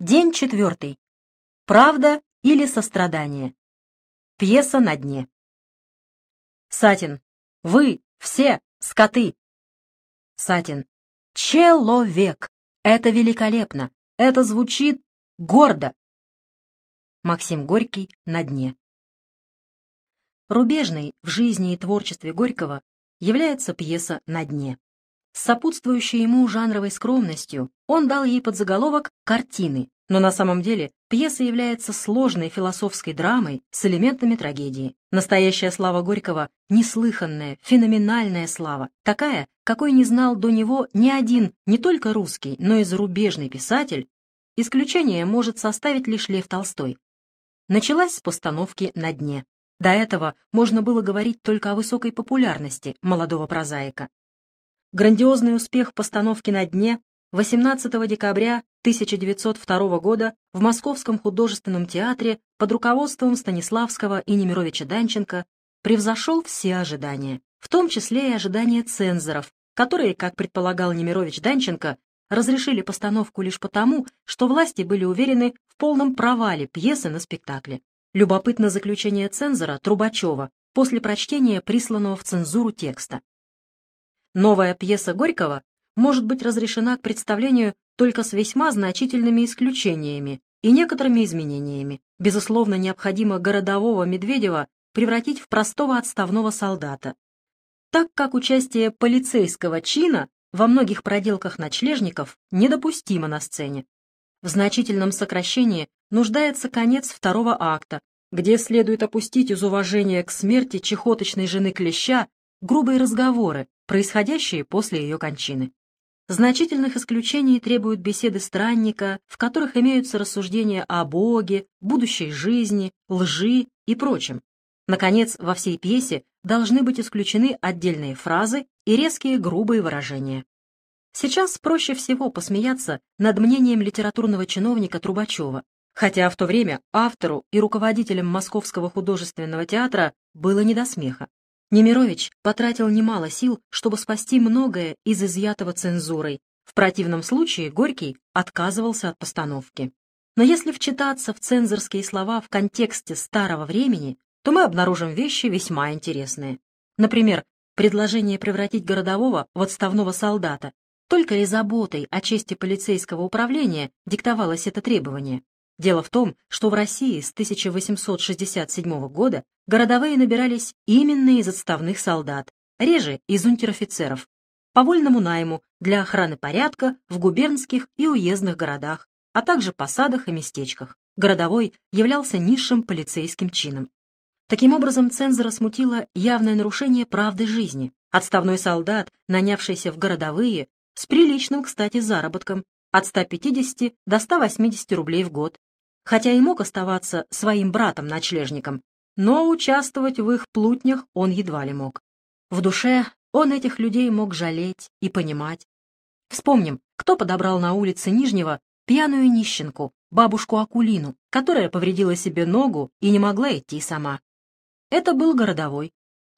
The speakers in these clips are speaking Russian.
День четвертый. Правда или сострадание? Пьеса на дне. Сатин. Вы, все, скоты. Сатин. Человек. Это великолепно. Это звучит гордо. Максим Горький на дне. Рубежной в жизни и творчестве Горького является пьеса «На дне». С сопутствующей ему жанровой скромностью он дал ей подзаголовок «Картины», но на самом деле пьеса является сложной философской драмой с элементами трагедии. Настоящая слава Горького — неслыханная, феноменальная слава, такая, какой не знал до него ни один, не только русский, но и зарубежный писатель. Исключение может составить лишь Лев Толстой. Началась с постановки «На дне». До этого можно было говорить только о высокой популярности молодого прозаика. Грандиозный успех постановки «На дне» 18 декабря 1902 года в Московском художественном театре под руководством Станиславского и Немировича Данченко превзошел все ожидания, в том числе и ожидания цензоров, которые, как предполагал Немирович Данченко, разрешили постановку лишь потому, что власти были уверены в полном провале пьесы на спектакле. Любопытно заключение цензора Трубачева после прочтения присланного в цензуру текста. Новая пьеса Горького может быть разрешена к представлению только с весьма значительными исключениями и некоторыми изменениями. Безусловно, необходимо городового Медведева превратить в простого отставного солдата. Так как участие полицейского чина во многих проделках ночлежников недопустимо на сцене. В значительном сокращении нуждается конец второго акта, где следует опустить из уважения к смерти чехоточной жены Клеща грубые разговоры, происходящие после ее кончины. Значительных исключений требуют беседы странника, в которых имеются рассуждения о Боге, будущей жизни, лжи и прочем. Наконец, во всей пьесе должны быть исключены отдельные фразы и резкие грубые выражения. Сейчас проще всего посмеяться над мнением литературного чиновника Трубачева, хотя в то время автору и руководителям Московского художественного театра было не до смеха. Немирович потратил немало сил, чтобы спасти многое из изъятого цензурой. В противном случае Горький отказывался от постановки. Но если вчитаться в цензорские слова в контексте старого времени, то мы обнаружим вещи весьма интересные. Например, предложение превратить городового в отставного солдата. Только и заботой о чести полицейского управления диктовалось это требование. Дело в том, что в России с 1867 года городовые набирались именно из отставных солдат, реже из унтер-офицеров, по вольному найму для охраны порядка в губернских и уездных городах, а также посадах и местечках. Городовой являлся низшим полицейским чином. Таким образом, цензора смутило явное нарушение правды жизни. Отставной солдат, нанявшийся в городовые, с приличным, кстати, заработком, от 150 до 180 рублей в год, хотя и мог оставаться своим братом-ночлежником, но участвовать в их плутнях он едва ли мог. В душе он этих людей мог жалеть и понимать. Вспомним, кто подобрал на улице Нижнего пьяную нищенку, бабушку Акулину, которая повредила себе ногу и не могла идти сама. Это был городовой.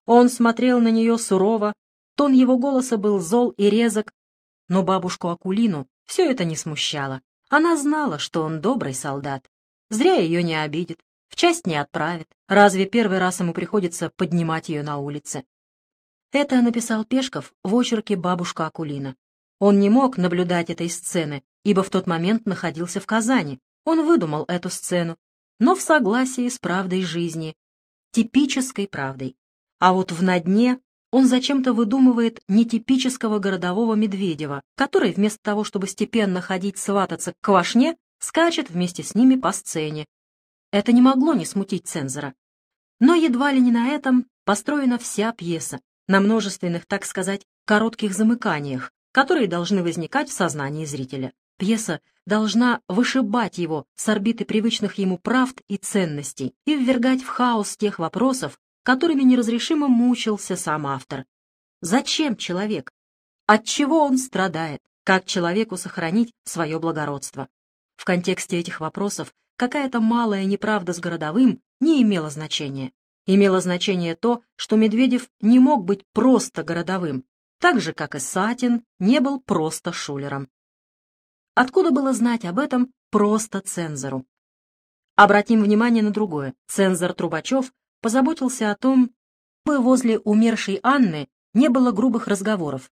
Он смотрел на нее сурово, тон его голоса был зол и резок, но бабушку Акулину все это не смущало. Она знала, что он добрый солдат. Зря ее не обидит, в часть не отправит. Разве первый раз ему приходится поднимать ее на улице? Это написал Пешков в очерке «Бабушка Акулина». Он не мог наблюдать этой сцены, ибо в тот момент находился в Казани. Он выдумал эту сцену, но в согласии с правдой жизни, типической правдой. А вот в «На дне» он зачем-то выдумывает нетипического городового Медведева, который вместо того, чтобы степенно ходить свататься к квашне, скачет вместе с ними по сцене. Это не могло не смутить цензора. Но едва ли не на этом построена вся пьеса, на множественных, так сказать, коротких замыканиях, которые должны возникать в сознании зрителя. Пьеса должна вышибать его с орбиты привычных ему правд и ценностей и ввергать в хаос тех вопросов, которыми неразрешимо мучился сам автор. Зачем человек? От чего он страдает? Как человеку сохранить свое благородство? В контексте этих вопросов какая-то малая неправда с городовым не имела значения. Имело значение то, что Медведев не мог быть просто городовым, так же, как и Сатин не был просто шулером. Откуда было знать об этом просто цензору? Обратим внимание на другое. Цензор Трубачев позаботился о том, чтобы возле умершей Анны не было грубых разговоров.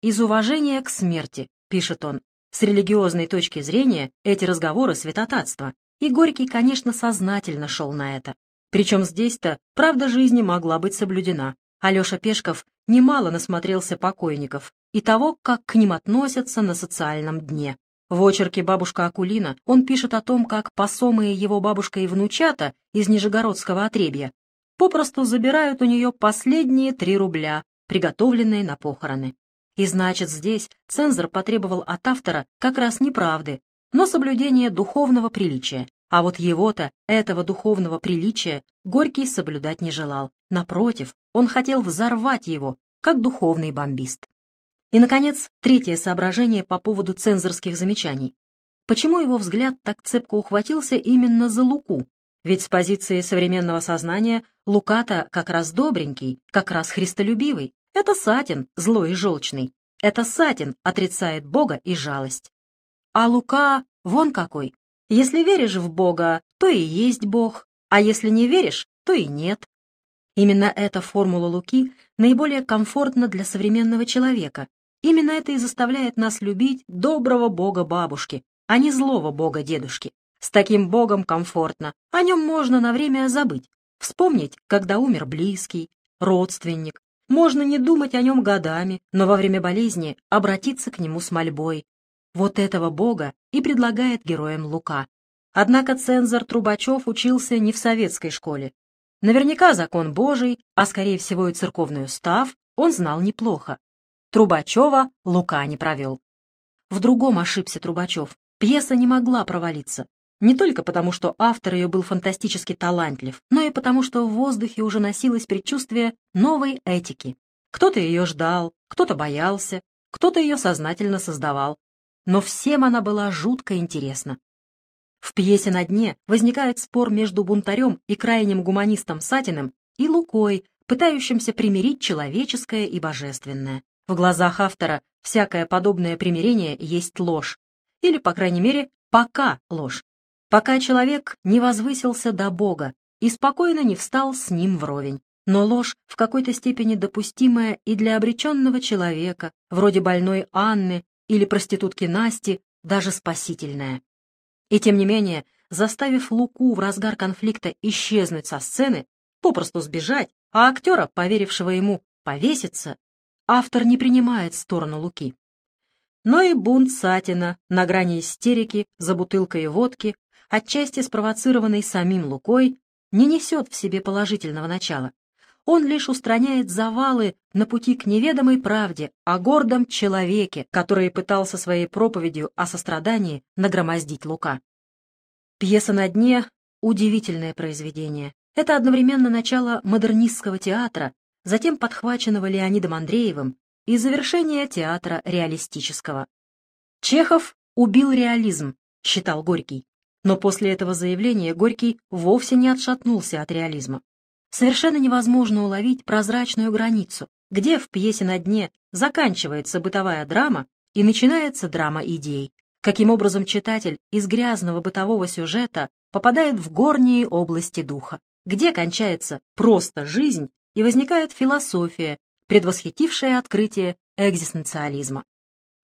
«Из уважения к смерти», — пишет он, с религиозной точки зрения эти разговоры — святотатство. И Горький, конечно, сознательно шел на это. Причем здесь-то правда жизни могла быть соблюдена. Алеша Пешков немало насмотрелся покойников и того, как к ним относятся на социальном дне. В очерке «Бабушка Акулина» он пишет о том, как посомые его бабушка и внучата из Нижегородского отребья попросту забирают у нее последние три рубля, приготовленные на похороны. И значит, здесь цензор потребовал от автора как раз неправды, но соблюдения духовного приличия. А вот его-то, этого духовного приличия, Горький соблюдать не желал. Напротив, он хотел взорвать его, как духовный бомбист. И, наконец, третье соображение по поводу цензорских замечаний. Почему его взгляд так цепко ухватился именно за Луку? Ведь с позиции современного сознания Лука-то как раз добренький, как раз христолюбивый. Это Сатин, злой и желчный. Это Сатин отрицает Бога и жалость. А Лука вон какой. Если веришь в Бога, то и есть Бог, а если не веришь, то и нет. Именно эта формула Луки наиболее комфортна для современного человека, Именно это и заставляет нас любить доброго бога бабушки, а не злого бога дедушки. С таким богом комфортно, о нем можно на время забыть, вспомнить, когда умер близкий, родственник. Можно не думать о нем годами, но во время болезни обратиться к нему с мольбой. Вот этого бога и предлагает героям Лука. Однако цензор Трубачев учился не в советской школе. Наверняка закон Божий, а скорее всего и церковный устав, он знал неплохо. Трубачева Лука не провел. В другом ошибся Трубачев. Пьеса не могла провалиться. Не только потому, что автор ее был фантастически талантлив, но и потому, что в воздухе уже носилось предчувствие новой этики. Кто-то ее ждал, кто-то боялся, кто-то ее сознательно создавал. Но всем она была жутко интересна. В пьесе «На дне» возникает спор между бунтарем и крайним гуманистом Сатиным и Лукой, пытающимся примирить человеческое и божественное. В глазах автора всякое подобное примирение есть ложь. Или, по крайней мере, пока ложь. Пока человек не возвысился до Бога и спокойно не встал с ним вровень. Но ложь в какой-то степени допустимая и для обреченного человека, вроде больной Анны или проститутки Насти, даже спасительная. И тем не менее, заставив Луку в разгар конфликта исчезнуть со сцены, попросту сбежать, а актера, поверившего ему, повеситься, автор не принимает сторону Луки. Но и бунт Сатина на грани истерики за бутылкой водки, отчасти спровоцированный самим Лукой, не несет в себе положительного начала. Он лишь устраняет завалы на пути к неведомой правде о гордом человеке, который пытался своей проповедью о сострадании нагромоздить Лука. Пьеса «На дне» — удивительное произведение. Это одновременно начало модернистского театра затем подхваченного Леонидом Андреевым и завершение театра реалистического. Чехов убил реализм, считал Горький. Но после этого заявления Горький вовсе не отшатнулся от реализма. Совершенно невозможно уловить прозрачную границу, где в пьесе «На дне» заканчивается бытовая драма и начинается драма идей. Каким образом читатель из грязного бытового сюжета попадает в горние области духа, где кончается просто жизнь и возникает философия, предвосхитившая открытие экзистенциализма.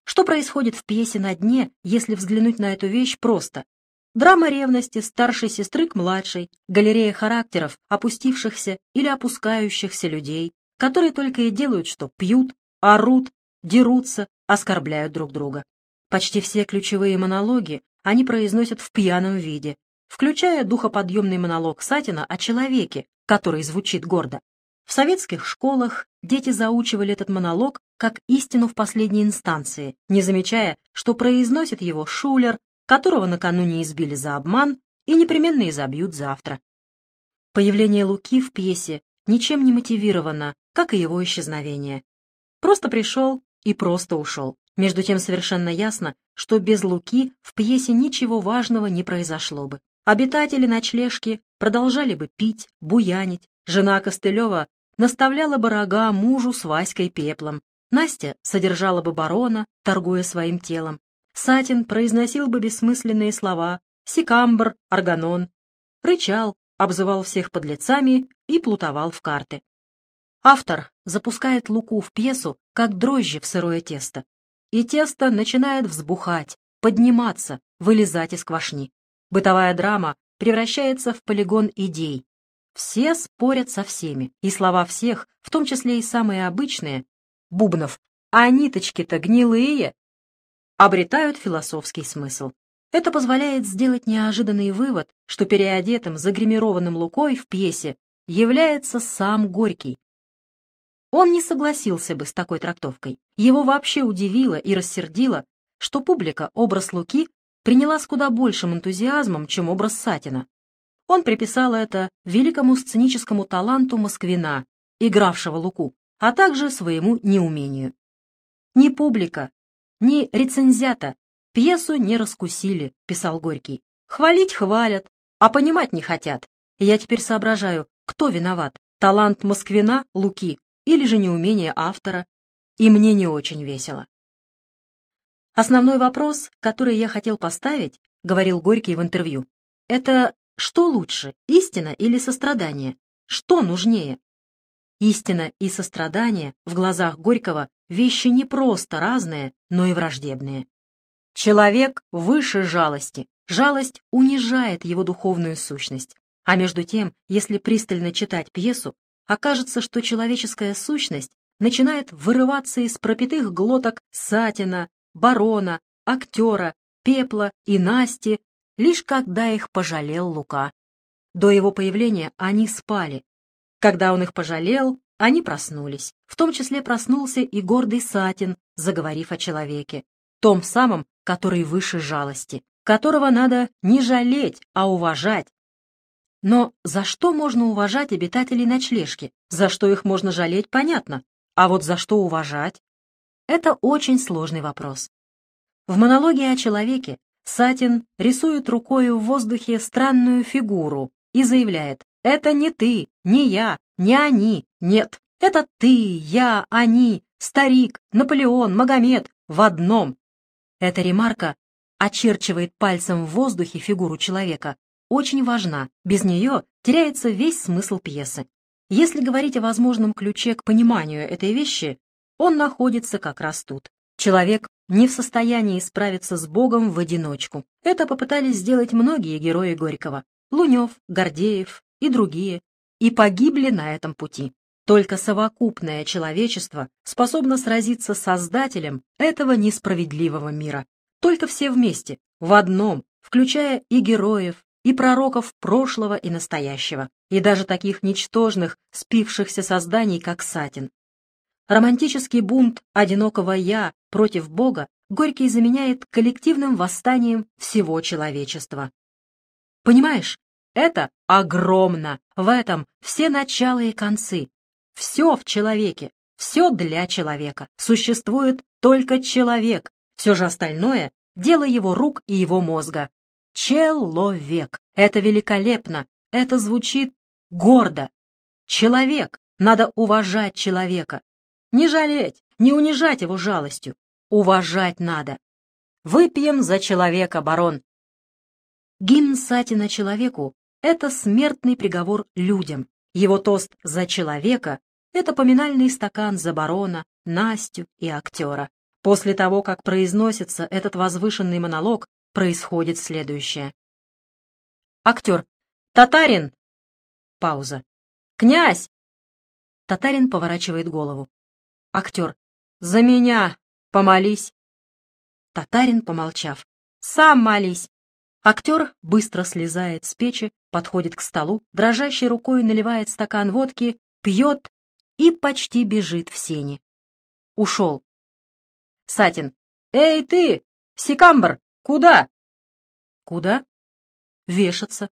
Что происходит в пьесе «На дне», если взглянуть на эту вещь просто? Драма ревности старшей сестры к младшей, галерея характеров опустившихся или опускающихся людей, которые только и делают, что пьют, орут, дерутся, оскорбляют друг друга. Почти все ключевые монологи они произносят в пьяном виде, включая духоподъемный монолог Сатина о человеке, который звучит гордо. В советских школах дети заучивали этот монолог как истину в последней инстанции, не замечая, что произносит его шулер, которого накануне избили за обман и непременно изобьют завтра. Появление Луки в пьесе ничем не мотивировано, как и его исчезновение. Просто пришел и просто ушел. Между тем совершенно ясно, что без Луки в пьесе ничего важного не произошло бы. Обитатели ночлежки продолжали бы пить, буянить, жена Костылева наставляла бы рога мужу с Васькой пеплом. Настя содержала бы барона, торгуя своим телом. Сатин произносил бы бессмысленные слова «сикамбр», «органон», рычал, обзывал всех подлецами и плутовал в карты. Автор запускает Луку в пьесу, как дрожжи в сырое тесто, и тесто начинает взбухать, подниматься, вылезать из квашни. Бытовая драма превращается в полигон идей. Все спорят со всеми, и слова всех, в том числе и самые обычные, Бубнов, а ниточки-то гнилые, обретают философский смысл. Это позволяет сделать неожиданный вывод, что переодетым, загримированным Лукой в пьесе является сам Горький, он не согласился бы с такой трактовкой. Его вообще удивило и рассердило, что публика образ Луки приняла с куда большим энтузиазмом, чем образ Сатина. Он приписал это великому сценическому таланту Москвина, игравшего Луку, а также своему неумению. Ни публика, ни рецензята пьесу не раскусили, писал Горький. Хвалить хвалят, а понимать не хотят. Я теперь соображаю, кто виноват, талант Москвина, Луки, или же неумение автора, и мне не очень весело. Основной вопрос, который я хотел поставить, говорил Горький в интервью, это что лучше, истина или сострадание? Что нужнее? Истина и сострадание в глазах Горького вещи не просто разные, но и враждебные. Человек выше жалости. Жалость унижает его духовную сущность. А между тем, если пристально читать пьесу, окажется, что человеческая сущность начинает вырываться из пропитых глоток Сатина, Барона, актера, Пепла и Насти, лишь когда их пожалел Лука. До его появления они спали. Когда он их пожалел, они проснулись. В том числе проснулся и гордый Сатин, заговорив о человеке, том самом, который выше жалости, которого надо не жалеть, а уважать, но за что можно уважать обитателей ночлежки? За что их можно жалеть, понятно. А вот за что уважать? Это очень сложный вопрос. В монологе о человеке Сатин рисует рукой в воздухе странную фигуру и заявляет «Это не ты, не я, не они, нет, это ты, я, они, старик, Наполеон, Магомед в одном». Эта ремарка очерчивает пальцем в воздухе фигуру человека, очень важна, без нее теряется весь смысл пьесы. Если говорить о возможном ключе к пониманию этой вещи, он находится как раз тут. Человек не в состоянии справиться с Богом в одиночку. Это попытались сделать многие герои Горького. Лунев, Гордеев и другие. И погибли на этом пути. Только совокупное человечество способно сразиться с Создателем этого несправедливого мира. Только все вместе, в одном, включая и героев, и пророков прошлого и настоящего, и даже таких ничтожных, спившихся созданий, как Сатин. Романтический бунт одинокого «я» против Бога Горький заменяет коллективным восстанием всего человечества. Понимаешь, это огромно, в этом все начала и концы. Все в человеке, все для человека. Существует только человек, все же остальное — дело его рук и его мозга. Человек. Это великолепно. Это звучит гордо. Человек. Надо уважать человека. Не жалеть, не унижать его жалостью. Уважать надо. Выпьем за человека, барон. Гимн Сатина человеку — это смертный приговор людям. Его тост за человека — это поминальный стакан за барона, Настю и актера. После того, как произносится этот возвышенный монолог, происходит следующее. Актер. Татарин. Пауза. Князь. Татарин поворачивает голову. Актер. За меня. Помолись. Татарин, помолчав. Сам молись. Актер быстро слезает с печи, подходит к столу, дрожащей рукой наливает стакан водки, пьет и почти бежит в сени. Ушел. Сатин. «Эй, ты! Сикамбр! Куда? Куда? Вешаться.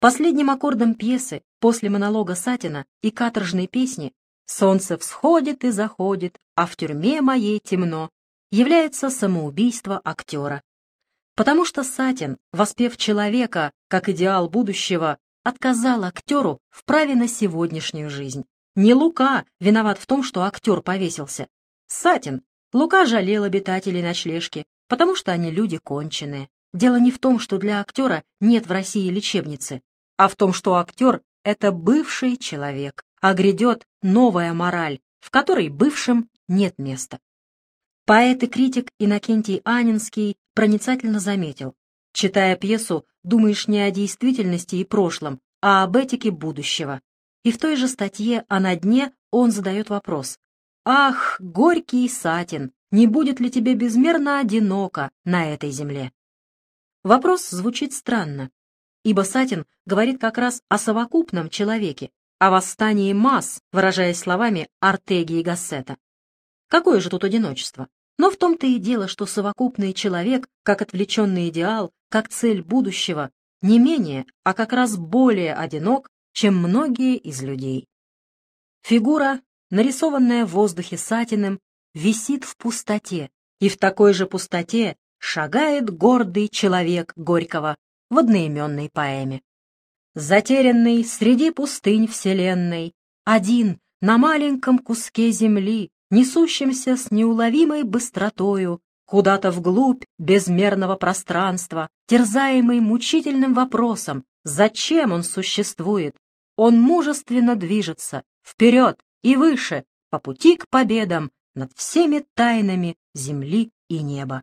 Последним аккордом пьесы после монолога Сатина и каторжной песни «Солнце всходит и заходит, а в тюрьме моей темно» является самоубийство актера. Потому что Сатин, воспев человека как идеал будущего, отказал актеру в праве на сегодняшнюю жизнь. Не Лука виноват в том, что актер повесился. Сатин. Лука жалел обитателей ночлежки, потому что они люди конченые. Дело не в том, что для актера нет в России лечебницы, а в том, что актер — это бывший человек, а грядет новая мораль, в которой бывшим нет места. Поэт и критик Иннокентий Анинский проницательно заметил, читая пьесу, думаешь не о действительности и прошлом, а об этике будущего. И в той же статье «А на дне» он задает вопрос. «Ах, горький Сатин, не будет ли тебе безмерно одиноко на этой земле?» Вопрос звучит странно, ибо Сатин говорит как раз о совокупном человеке, о восстании масс, выражаясь словами Артеги и Гассета. Какое же тут одиночество? Но в том-то и дело, что совокупный человек, как отвлеченный идеал, как цель будущего, не менее, а как раз более одинок, чем многие из людей. Фигура, нарисованная в воздухе Сатиным, висит в пустоте, и в такой же пустоте шагает гордый человек Горького в одноименной поэме. Затерянный среди пустынь вселенной, один на маленьком куске земли, несущемся с неуловимой быстротою куда-то вглубь безмерного пространства, терзаемый мучительным вопросом, зачем он существует, он мужественно движется вперед и выше по пути к победам над всеми тайнами земли и неба.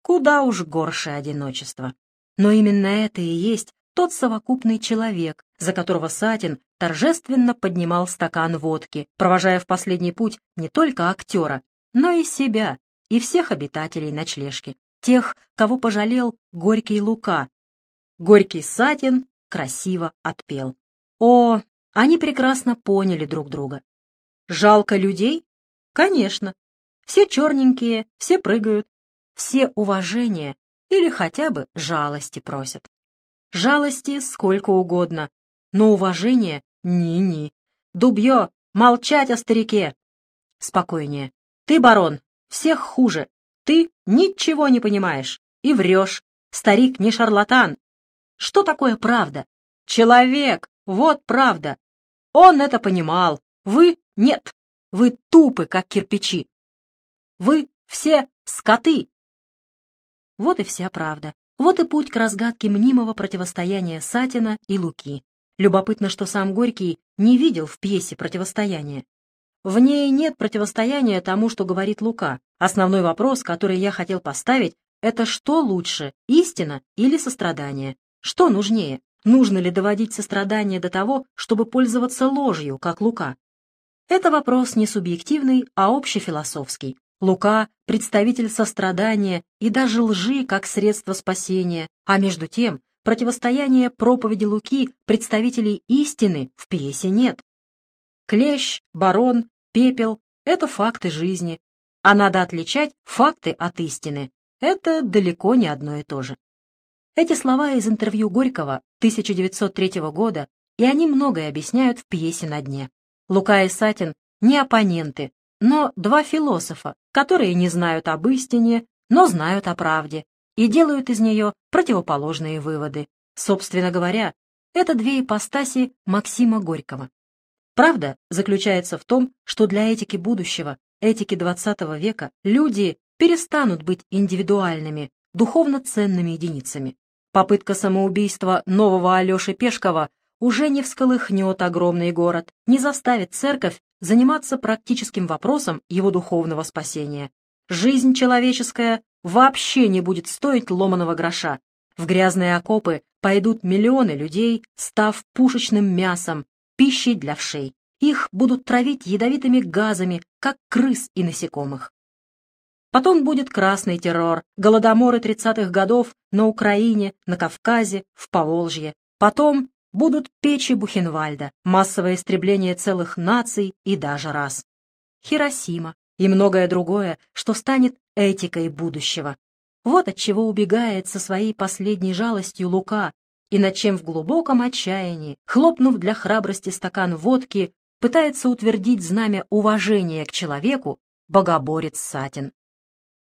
Куда уж горше одиночество. Но именно это и есть тот совокупный человек, за которого Сатин торжественно поднимал стакан водки, провожая в последний путь не только актера, но и себя, и всех обитателей ночлежки, тех, кого пожалел Горький Лука. Горький Сатин красиво отпел. О, они прекрасно поняли друг друга. Жалко людей? Конечно. Все черненькие, все прыгают, все уважения или хотя бы жалости просят. Жалости сколько угодно, но уважение ни-ни. Дубье, молчать о старике. Спокойнее. Ты, барон, всех хуже. Ты ничего не понимаешь и врешь. Старик не шарлатан. Что такое правда? Человек, вот правда. Он это понимал. Вы нет. Вы тупы, как кирпичи. Вы все скоты. Вот и вся правда. Вот и путь к разгадке мнимого противостояния Сатина и Луки. Любопытно, что сам Горький не видел в пьесе противостояния. В ней нет противостояния тому, что говорит Лука. Основной вопрос, который я хотел поставить, это что лучше, истина или сострадание? Что нужнее? Нужно ли доводить сострадание до того, чтобы пользоваться ложью, как Лука? Это вопрос не субъективный, а общефилософский. Лука — представитель сострадания и даже лжи как средство спасения, а между тем противостояние проповеди Луки представителей истины в пьесе нет. Клещ, барон, пепел — это факты жизни, а надо отличать факты от истины. Это далеко не одно и то же. Эти слова из интервью Горького 1903 года, и они многое объясняют в пьесе «На дне». Лука и Сатин не оппоненты, но два философа, которые не знают об истине, но знают о правде и делают из нее противоположные выводы. Собственно говоря, это две ипостаси Максима Горького. Правда заключается в том, что для этики будущего, этики XX века, люди перестанут быть индивидуальными, духовно ценными единицами. Попытка самоубийства нового Алеши Пешкова уже не всколыхнет огромный город, не заставит церковь заниматься практическим вопросом его духовного спасения. Жизнь человеческая вообще не будет стоить ломаного гроша. В грязные окопы пойдут миллионы людей, став пушечным мясом, пищей для вшей. Их будут травить ядовитыми газами, как крыс и насекомых. Потом будет красный террор, голодоморы 30-х годов на Украине, на Кавказе, в Поволжье. Потом будут печи Бухенвальда, массовое истребление целых наций и даже рас. Хиросима и многое другое, что станет этикой будущего. Вот от чего убегает со своей последней жалостью Лука, и над чем в глубоком отчаянии, хлопнув для храбрости стакан водки, пытается утвердить знамя уважения к человеку богоборец Сатин.